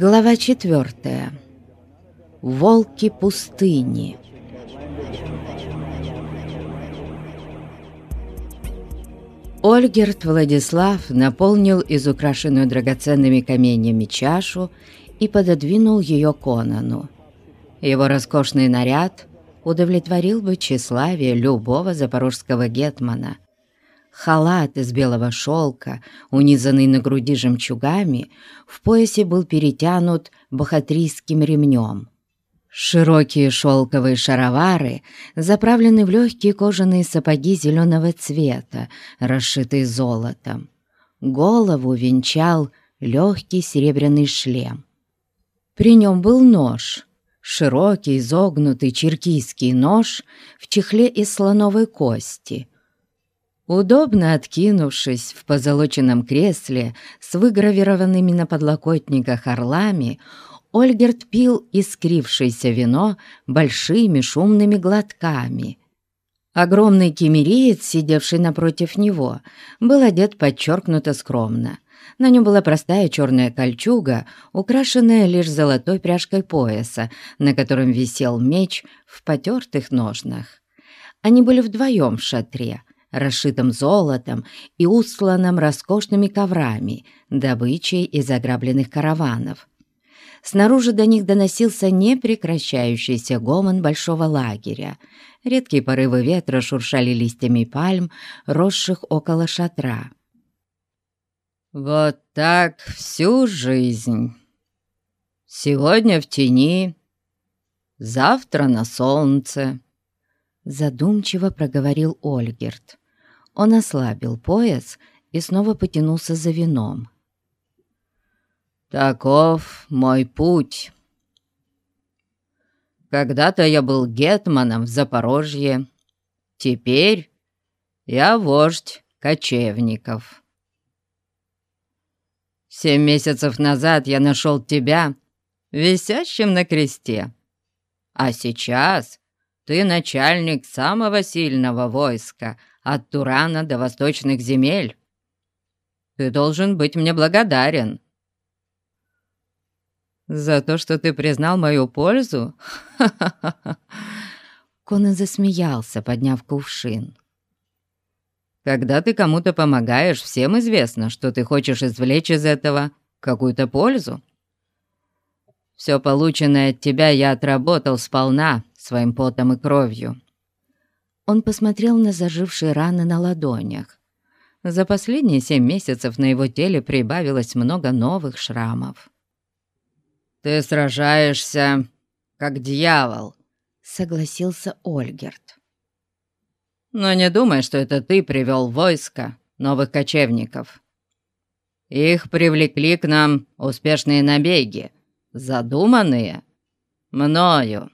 Глава четвертая. Волки пустыни. Ольгерт Владислав наполнил изукрашенную драгоценными каменьями чашу и пододвинул ее Конану. Его роскошный наряд удовлетворил бы тщеславие любого запорожского гетмана – Халат из белого шелка, унизанный на груди жемчугами, в поясе был перетянут бахатрийским ремнем. Широкие шелковые шаровары заправлены в легкие кожаные сапоги зеленого цвета, расшитые золотом. Голову венчал легкий серебряный шлем. При нем был нож, широкий изогнутый черкийский нож в чехле из слоновой кости, Удобно откинувшись в позолоченном кресле с выгравированными на подлокотниках орлами, Ольгерт пил искрившееся вино большими шумными глотками. Огромный кемериец, сидевший напротив него, был одет подчеркнуто скромно. На нем была простая черная кольчуга, украшенная лишь золотой пряжкой пояса, на котором висел меч в потертых ножнах. Они были вдвоем в шатре — расшитым золотом и устланным роскошными коврами, добычей из ограбленных караванов. Снаружи до них доносился непрекращающийся гомон большого лагеря. Редкие порывы ветра шуршали листьями пальм, росших около шатра. «Вот так всю жизнь. Сегодня в тени, завтра на солнце», — задумчиво проговорил Ольгерт. Он ослабил пояс и снова потянулся за вином. «Таков мой путь. Когда-то я был гетманом в Запорожье. Теперь я вождь кочевников. Семь месяцев назад я нашел тебя висящим на кресте, а сейчас ты начальник самого сильного войска — от Турана до восточных земель. Ты должен быть мне благодарен». «За то, что ты признал мою пользу?» Конан засмеялся, подняв кувшин. «Когда ты кому-то помогаешь, всем известно, что ты хочешь извлечь из этого какую-то пользу. Все полученное от тебя я отработал сполна своим потом и кровью. Он посмотрел на зажившие раны на ладонях. За последние семь месяцев на его теле прибавилось много новых шрамов. «Ты сражаешься, как дьявол», — согласился Ольгерт. «Но не думай, что это ты привел войско новых кочевников. Их привлекли к нам успешные набеги, задуманные мною».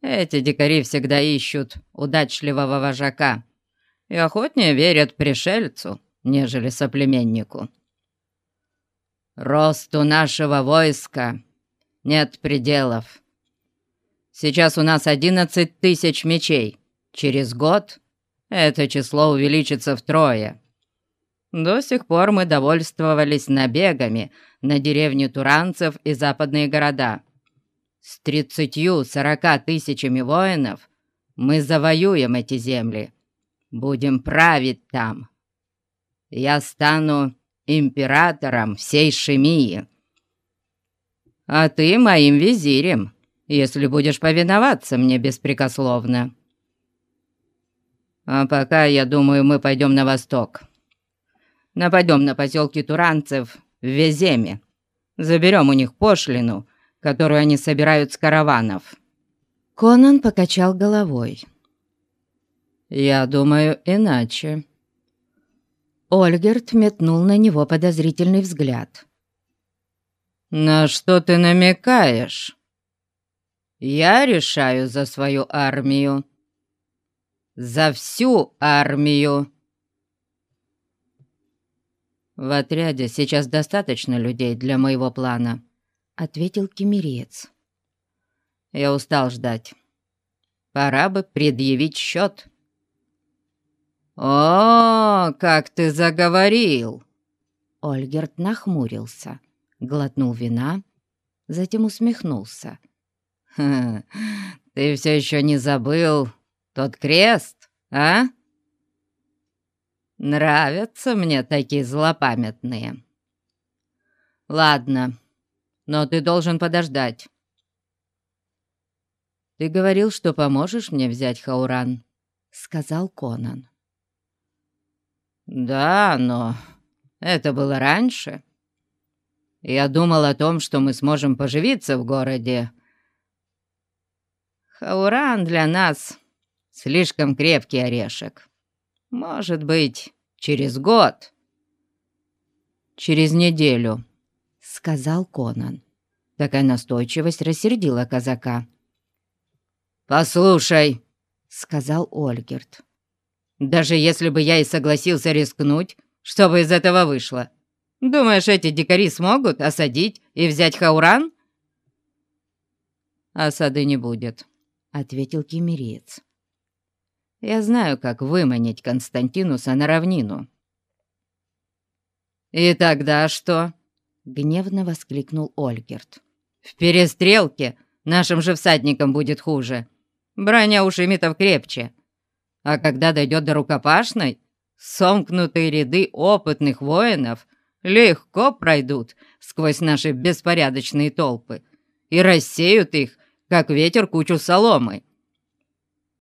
Эти дикари всегда ищут удачливого вожака и охотнее верят пришельцу, нежели соплеменнику. Росту нашего войска нет пределов. Сейчас у нас одиннадцать тысяч мечей. Через год это число увеличится втрое. До сих пор мы довольствовались набегами на деревни туранцев и западные города. С тридцатью-сорока тысячами воинов мы завоюем эти земли, будем править там. Я стану императором всей Шемии, а ты моим визирем, если будешь повиноваться мне беспрекословно. А пока, я думаю, мы пойдем на восток. Нападем на поселки туранцев в Веземе, заберем у них пошлину — которую они собирают с караванов». Конан покачал головой. «Я думаю, иначе». Ольгерт метнул на него подозрительный взгляд. «На что ты намекаешь?» «Я решаю за свою армию. За всю армию!» В отряде сейчас достаточно людей для моего плана ответил кемериец. «Я устал ждать. Пора бы предъявить счет». «О, как ты заговорил!» Ольгерт нахмурился, глотнул вина затем усмехнулся. «Ха, «Ты все еще не забыл тот крест, а?» «Нравятся мне такие злопамятные». «Ладно, но ты должен подождать. «Ты говорил, что поможешь мне взять Хауран», — сказал Конан. «Да, но это было раньше. Я думал о том, что мы сможем поживиться в городе. Хауран для нас слишком крепкий орешек. Может быть, через год». «Через неделю», — сказал Конан. Такая настойчивость рассердила казака. «Послушай», — сказал Ольгерт, — «даже если бы я и согласился рискнуть, что бы из этого вышло? Думаешь, эти дикари смогут осадить и взять Хауран?» «Осады не будет», — ответил кемериец. «Я знаю, как выманить Константинуса на равнину». «И тогда что?» — гневно воскликнул Ольгерт. «В перестрелке нашим же всадникам будет хуже. Броня у шемитов крепче. А когда дойдет до рукопашной, сомкнутые ряды опытных воинов легко пройдут сквозь наши беспорядочные толпы и рассеют их, как ветер кучу соломы.